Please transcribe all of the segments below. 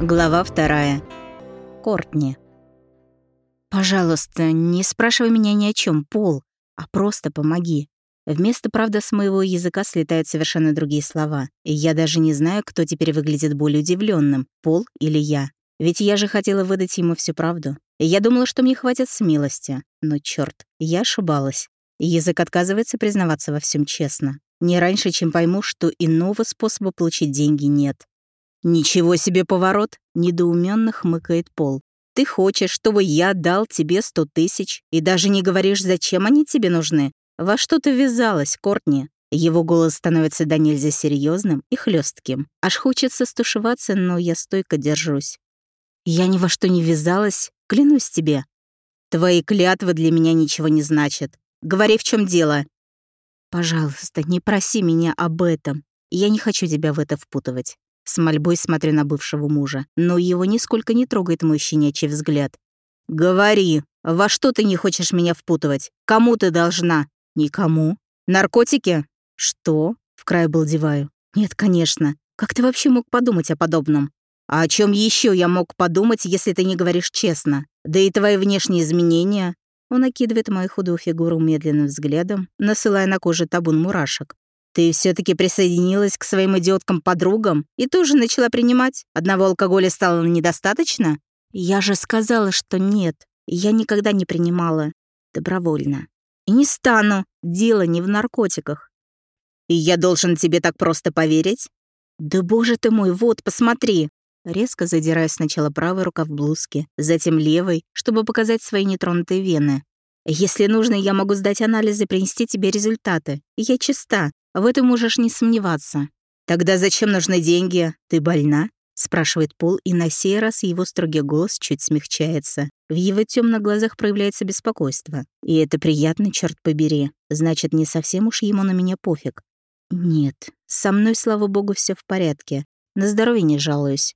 Глава вторая. Кортни. «Пожалуйста, не спрашивай меня ни о чем, Пол, а просто помоги». Вместо «правда» с моего языка слетают совершенно другие слова, и я даже не знаю, кто теперь выглядит более удивленным, Пол или я. Ведь я же хотела выдать ему всю правду. Я думала, что мне хватит смелости. Но черт, я ошибалась. Язык отказывается признаваться во всем честно. Не раньше, чем пойму, что иного способа получить деньги нет. «Ничего себе поворот!» — недоуменно хмыкает Пол. «Ты хочешь, чтобы я дал тебе сто тысяч, и даже не говоришь, зачем они тебе нужны? Во что ты ввязалась, Кортни?» Его голос становится до нельзя серьезным и хлестким. Аж хочется стушеваться, но я стойко держусь. «Я ни во что не ввязалась, клянусь тебе. Твои клятвы для меня ничего не значат. Говори, в чем дело». «Пожалуйста, не проси меня об этом. Я не хочу тебя в это впутывать. С мольбой смотрю на бывшего мужа, но его нисколько не трогает мой щенячий взгляд. «Говори, во что ты не хочешь меня впутывать? Кому ты должна?» «Никому. Наркотики?» «Что?» — в край обалдеваю. «Нет, конечно. Как ты вообще мог подумать о подобном?» «А о чем еще я мог подумать, если ты не говоришь честно? Да и твои внешние изменения?» Он окидывает мою худую фигуру медленным взглядом, насылая на кожу табун мурашек. Ты все таки присоединилась к своим идиоткам-подругам и тоже начала принимать? Одного алкоголя стало недостаточно? Я же сказала, что нет. Я никогда не принимала. Добровольно. И не стану. Дело не в наркотиках. И я должен тебе так просто поверить? Да боже ты мой, вот, посмотри. Резко задираю сначала правой рукав блузки, затем левой, чтобы показать свои нетронутые вены. Если нужно, я могу сдать анализы и принести тебе результаты. Я чиста. В этом можешь не сомневаться. Тогда зачем нужны деньги? Ты больна? спрашивает Пол, и на сей раз его строгий голос чуть смягчается. В его темных глазах проявляется беспокойство. И это приятно, черт побери. Значит, не совсем уж ему на меня пофиг. Нет, со мной, слава богу, все в порядке. На здоровье не жалуюсь.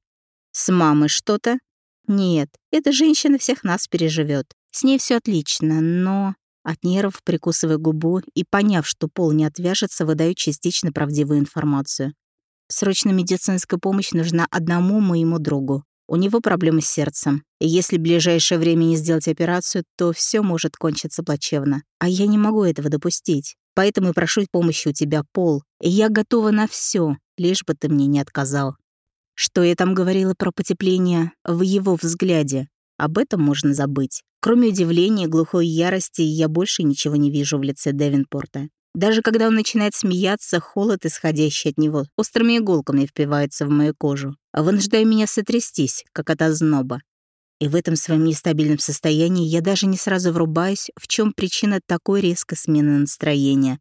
С мамой что-то? Нет, эта женщина всех нас переживет. С ней все отлично, но... От нервов прикусывая губу и, поняв, что Пол не отвяжется, выдаю частично правдивую информацию. Срочно медицинская помощь нужна одному моему другу. У него проблемы с сердцем. И если в ближайшее время не сделать операцию, то все может кончиться плачевно. А я не могу этого допустить. Поэтому и прошу помощи у тебя, Пол. И я готова на все, лишь бы ты мне не отказал. Что я там говорила про потепление в его взгляде? Об этом можно забыть. Кроме удивления глухой ярости, я больше ничего не вижу в лице Девинпорта. Даже когда он начинает смеяться, холод, исходящий от него, острыми иголками впивается в мою кожу, а вынуждая меня сотрястись, как от озноба. И в этом своем нестабильном состоянии я даже не сразу врубаюсь, в чем причина такой резкой смены настроения.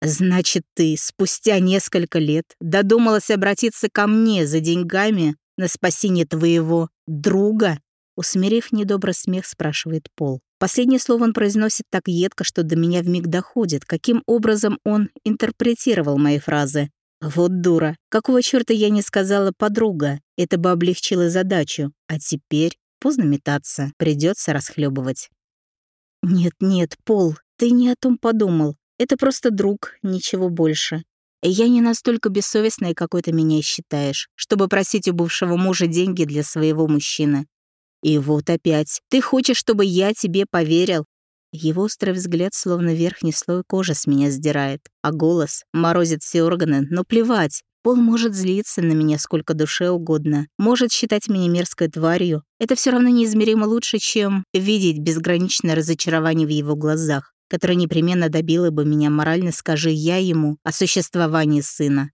«Значит, ты спустя несколько лет додумалась обратиться ко мне за деньгами на спасение твоего друга?» Усмирив недобро смех, спрашивает Пол. Последнее слово он произносит так едко, что до меня вмиг доходит, каким образом он интерпретировал мои фразы. Вот дура. Какого чёрта я не сказала подруга? Это бы облегчило задачу. А теперь поздно метаться, придется расхлебывать. Нет-нет, Пол, ты не о том подумал. Это просто друг, ничего больше. Я не настолько бессовестная, какой ты меня считаешь, чтобы просить у бывшего мужа деньги для своего мужчины. И вот опять. Ты хочешь, чтобы я тебе поверил? Его острый взгляд словно верхний слой кожи с меня сдирает, а голос морозит все органы, но плевать. Пол может злиться на меня сколько душе угодно, может считать меня мерзкой тварью. Это все равно неизмеримо лучше, чем видеть безграничное разочарование в его глазах, которое непременно добило бы меня морально, скажи я ему о существовании сына.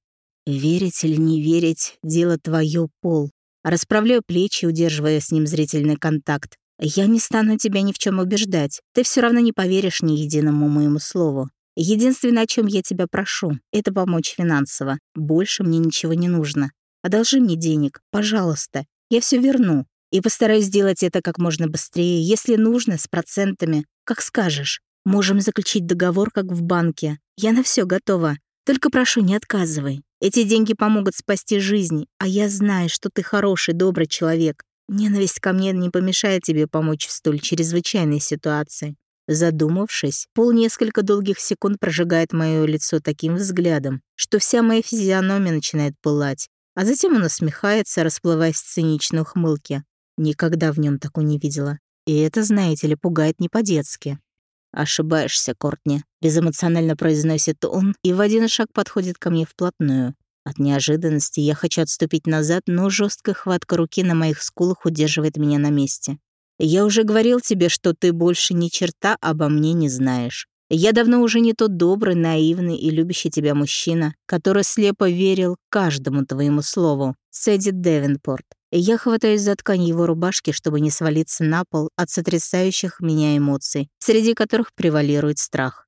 Верить или не верить — дело твое, Пол. Расправляю плечи, удерживая с ним зрительный контакт. «Я не стану тебя ни в чем убеждать. Ты все равно не поверишь ни единому моему слову. Единственное, о чем я тебя прошу, это помочь финансово. Больше мне ничего не нужно. Одолжи мне денег, пожалуйста. Я все верну. И постараюсь сделать это как можно быстрее, если нужно, с процентами. Как скажешь. Можем заключить договор, как в банке. Я на все готова. Только прошу, не отказывай. Эти деньги помогут спасти жизнь, а я знаю, что ты хороший, добрый человек. Ненависть ко мне не помешает тебе помочь в столь чрезвычайной ситуации». Задумавшись, Пол несколько долгих секунд прожигает моё лицо таким взглядом, что вся моя физиономия начинает пылать. А затем он усмехается, расплываясь в циничной ухмылке. Никогда в нем такой не видела. И это, знаете ли, пугает не по-детски. «Ошибаешься, Кортни», — безэмоционально произносит он и в один шаг подходит ко мне вплотную. От неожиданности я хочу отступить назад, но жесткая хватка руки на моих скулах удерживает меня на месте. «Я уже говорил тебе, что ты больше ни черта обо мне не знаешь. Я давно уже не тот добрый, наивный и любящий тебя мужчина, который слепо верил каждому твоему слову. Сэдди Девинпорт. Я хватаюсь за ткань его рубашки, чтобы не свалиться на пол от сотрясающих меня эмоций, среди которых превалирует страх.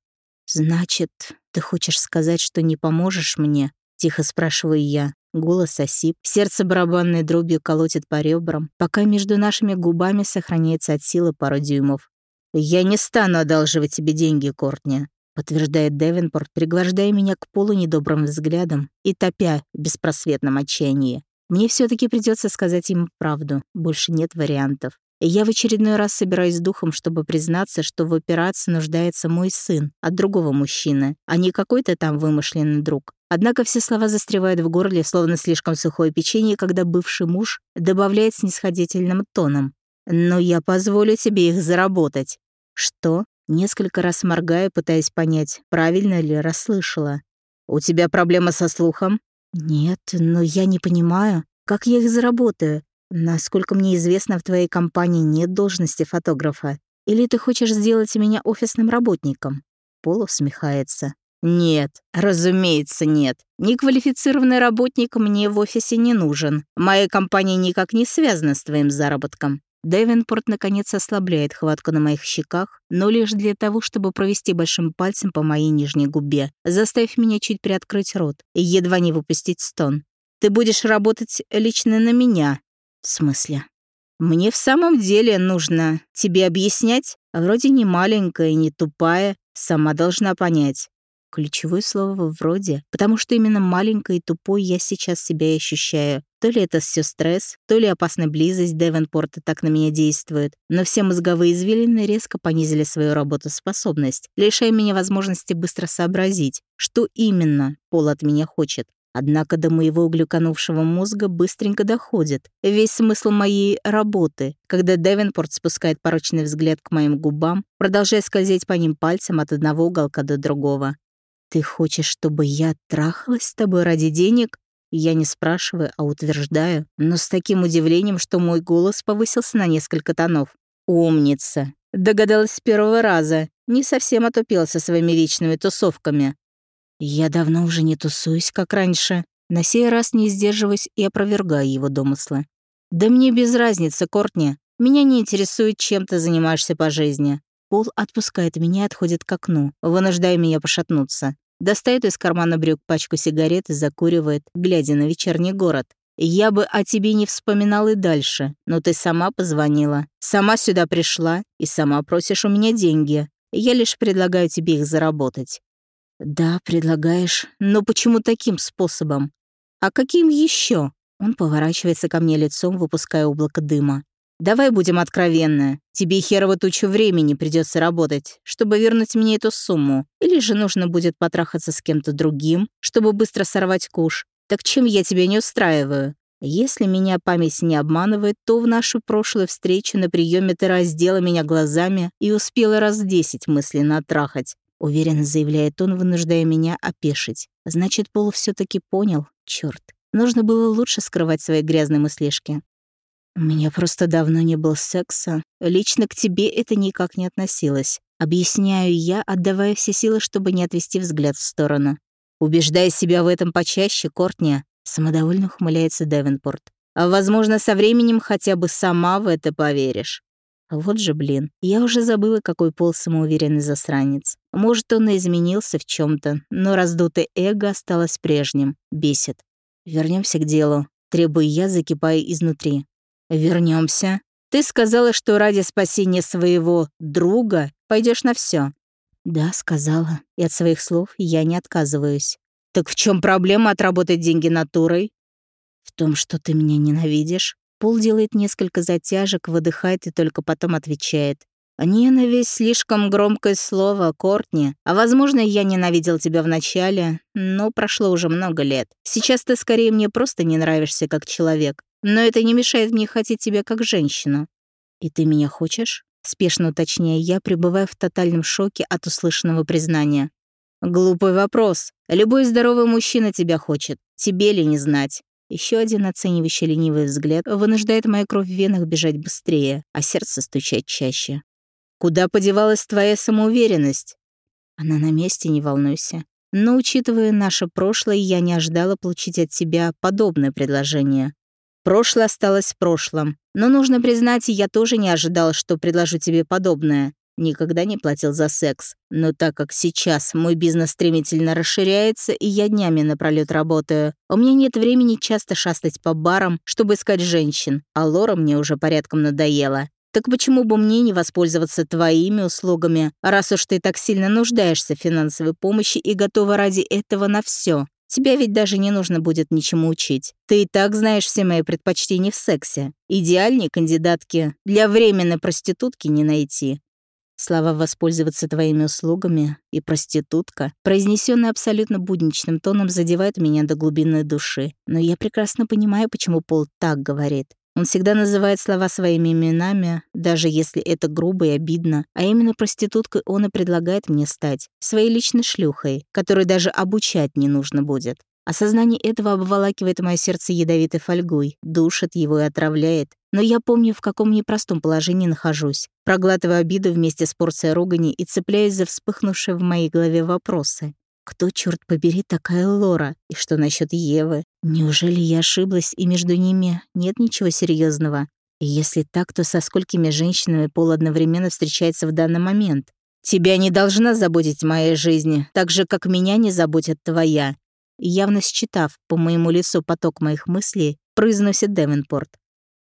«Значит, ты хочешь сказать, что не поможешь мне?» — тихо спрашиваю я. Голос осип, сердце барабанной дробью колотит по ребрам, пока между нашими губами сохраняется от силы пару дюймов. «Я не стану одалживать тебе деньги, Кортни», — подтверждает Девинпорт, пригвождая меня к полу недобрым взглядом и топя в беспросветном отчаянии. Мне все таки придется сказать им правду, больше нет вариантов. И я в очередной раз собираюсь духом, чтобы признаться, что в операции нуждается мой сын от другого мужчины, а не какой-то там вымышленный друг. Однако все слова застревают в горле, словно слишком сухое печенье, когда бывший муж добавляет снисходительным тоном. «Но я позволю тебе их заработать». «Что?» Несколько раз моргаю, пытаясь понять, правильно ли расслышала. «У тебя проблема со слухом?» «Нет, но я не понимаю, как я их заработаю. Насколько мне известно, в твоей компании нет должности фотографа. Или ты хочешь сделать меня офисным работником?» Пол усмехается. «Нет, разумеется, нет. Неквалифицированный работник мне в офисе не нужен. Моя компания никак не связана с твоим заработком. Дэвенпорт наконец ослабляет хватку на моих щеках, но лишь для того, чтобы провести большим пальцем по моей нижней губе, заставив меня чуть приоткрыть рот и едва не выпустить стон. «Ты будешь работать лично на меня». «В смысле?» «Мне в самом деле нужно тебе объяснять? Вроде не маленькая и не тупая, сама должна понять. Ключевое слово «вроде», потому что именно маленькой и тупой я сейчас себя ощущаю. То ли это все стресс, то ли опасная близость Девенпорта так на меня действует, но все мозговые извилины резко понизили свою работоспособность, лишая меня возможности быстро сообразить, что именно Пол от меня хочет. Однако до моего глюканувшего мозга быстренько доходит весь смысл моей работы, когда Девенпорт спускает порочный взгляд к моим губам, продолжая скользить по ним пальцем от одного уголка до другого. «Ты хочешь, чтобы я трахалась с тобой ради денег?» Я не спрашиваю, а утверждаю, но с таким удивлением, что мой голос повысился на несколько тонов. «Умница!» Догадалась с первого раза. Не совсем отупился своими вечными тусовками. Я давно уже не тусуюсь, как раньше. На сей раз не сдерживаюсь и опровергаю его домыслы. «Да мне без разницы, Кортни. Меня не интересует, чем ты занимаешься по жизни. Пол отпускает меня и отходит к окну, вынуждая меня пошатнуться. Достает из кармана брюк пачку сигарет и закуривает, глядя на вечерний город. «Я бы о тебе не вспоминал и дальше, но ты сама позвонила, сама сюда пришла и сама просишь у меня деньги. Я лишь предлагаю тебе их заработать». «Да, предлагаешь, но почему таким способом? А каким еще? Он поворачивается ко мне лицом, выпуская облако дыма. Давай будем откровенны. Тебе херово тучу времени придется работать, чтобы вернуть мне эту сумму. Или же нужно будет потрахаться с кем-то другим, чтобы быстро сорвать куш. Так чем я тебя не устраиваю? Если меня память не обманывает, то в нашу прошлую встречу на приеме ты раздела меня глазами и успела раз десять мысленно оттрахать. Уверенно заявляет он, вынуждая меня опешить. Значит, Пол все таки понял. Черт, Нужно было лучше скрывать свои грязные мыслишки. «У меня просто давно не было секса. Лично к тебе это никак не относилось. Объясняю я, отдавая все силы, чтобы не отвести взгляд в сторону. Убеждая себя в этом почаще, Кортни, самодовольно ухмыляется Девенпорт. А, возможно, со временем хотя бы сама в это поверишь. Вот же, блин, я уже забыла, какой пол самоуверенный засранец. Может, он и изменился в чем то но раздутое эго осталось прежним. Бесит. Вернемся к делу. Требую я, закипая изнутри. Вернемся. Ты сказала, что ради спасения своего друга пойдешь на все. Да, сказала. И от своих слов я не отказываюсь. Так в чем проблема отработать деньги натурой? В том, что ты меня ненавидишь. Пол делает несколько затяжек, выдыхает и только потом отвечает. Ненависть — слишком громкое слово, Кортни. А возможно, я ненавидел тебя вначале, но прошло уже много лет. Сейчас ты скорее мне просто не нравишься как человек. Но это не мешает мне хотеть тебя как женщину. И ты меня хочешь? Спешно уточняя я, пребывая в тотальном шоке от услышанного признания. Глупый вопрос. Любой здоровый мужчина тебя хочет. Тебе ли не знать? Еще один оценивающий ленивый взгляд вынуждает мою кровь в венах бежать быстрее, а сердце стучать чаще. Куда подевалась твоя самоуверенность? Она на месте, не волнуйся. Но, учитывая наше прошлое, я не ожидала получить от тебя подобное предложение. Прошлое осталось в прошлом. Но нужно признать, я тоже не ожидала, что предложу тебе подобное. Никогда не платил за секс. Но так как сейчас мой бизнес стремительно расширяется, и я днями напролёт работаю, у меня нет времени часто шастать по барам, чтобы искать женщин, а Лора мне уже порядком надоела. Так почему бы мне не воспользоваться твоими услугами, раз уж ты так сильно нуждаешься в финансовой помощи и готова ради этого на все? Тебя ведь даже не нужно будет ничему учить. Ты и так знаешь все мои предпочтения в сексе. Идеальней кандидатки для временной проститутки не найти. Слова «воспользоваться твоими услугами» и «проститутка», произнесенные абсолютно будничным тоном, задевают меня до глубины души. Но я прекрасно понимаю, почему Пол так говорит. Он всегда называет слова своими именами, даже если это грубо и обидно. А именно проституткой он и предлагает мне стать. Своей личной шлюхой, которой даже обучать не нужно будет. Осознание этого обволакивает мое сердце ядовитой фольгой, душит его и отравляет. Но я помню, в каком непростом положении нахожусь. Проглатываю обиду вместе с порцией ругани и цепляюсь за вспыхнувшие в моей голове вопросы. Кто, черт побери, такая Лора? И что насчет Евы? Неужели я ошиблась, и между ними нет ничего серьезного? И если так, то со сколькими женщинами Пол одновременно встречается в данный момент? Тебя не должна заботить моя жизнь, так же, как меня не заботит твоя. Явно считав по моему лицу поток моих мыслей, произносит Девенпорт.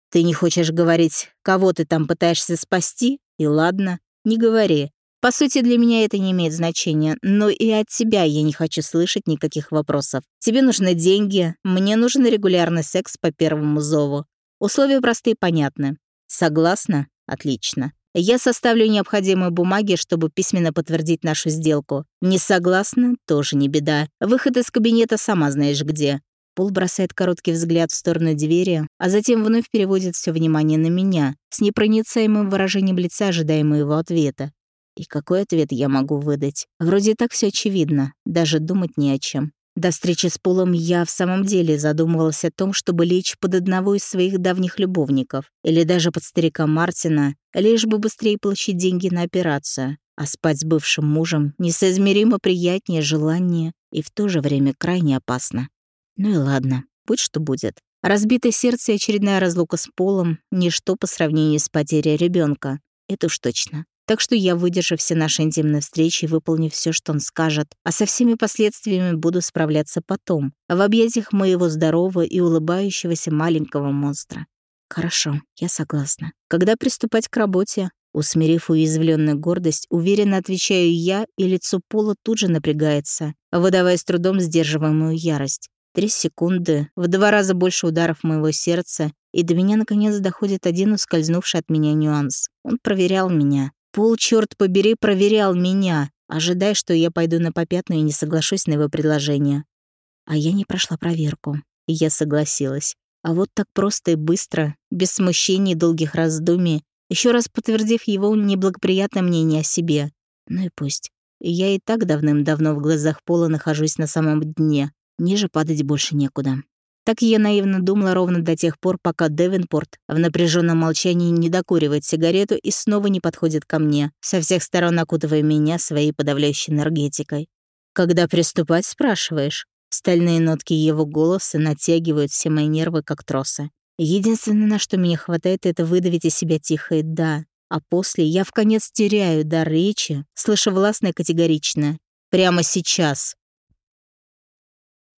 Ты не хочешь говорить, кого ты там пытаешься спасти? И ладно, не говори. По сути, для меня это не имеет значения, но и от тебя я не хочу слышать никаких вопросов. Тебе нужны деньги, мне нужен регулярный секс по первому зову. Условия простые и понятны. Согласна? Отлично. Я составлю необходимые бумаги, чтобы письменно подтвердить нашу сделку. Не согласна? Тоже не беда. Выход из кабинета сама знаешь где. Пол бросает короткий взгляд в сторону двери, а затем вновь переводит все внимание на меня, с непроницаемым выражением лица, ожидая моего ответа. И какой ответ я могу выдать? Вроде так все очевидно, даже думать не о чем. До встречи с Полом я в самом деле задумывалась о том, чтобы лечь под одного из своих давних любовников или даже под старика Мартина, лишь бы быстрее получить деньги на операцию. А спать с бывшим мужем несоизмеримо приятнее желание и в то же время крайне опасно. Ну и ладно, будь что будет. Разбитое сердце и очередная разлука с Полом — ничто по сравнению с потерей ребенка. Это уж точно. Так что я выдержу все наши интимные встречи выполню все, что он скажет, а со всеми последствиями буду справляться потом, в объятиях моего здорового и улыбающегося маленького монстра. Хорошо, я согласна. Когда приступать к работе? Усмирив уязвленную гордость, уверенно отвечаю я, и лицо Пола тут же напрягается, выдавая с трудом сдерживаемую ярость. Три секунды, в два раза больше ударов моего сердца, и до меня наконец доходит один ускользнувший от меня нюанс. Он проверял меня, Пол, черт побери, проверял меня, ожидая, что я пойду на попятную и не соглашусь на его предложение. А я не прошла проверку, и я согласилась. А вот так просто и быстро, без смущений и долгих раздумий, еще раз подтвердив его неблагоприятное мнение о себе. Ну и пусть. Я и так давным-давно в глазах Пола нахожусь на самом дне. Ниже падать больше некуда. Так я наивно думала ровно до тех пор, пока Девинпорт в напряженном молчании не докуривает сигарету и снова не подходит ко мне, со всех сторон окутывая меня своей подавляющей энергетикой. «Когда приступать, спрашиваешь?» Стальные нотки его голоса натягивают все мои нервы, как тросы. Единственное, на что меня хватает, это выдавить из себя тихое «да», а после я в конец теряю дар речи, слыша властное категоричное. «Прямо сейчас!»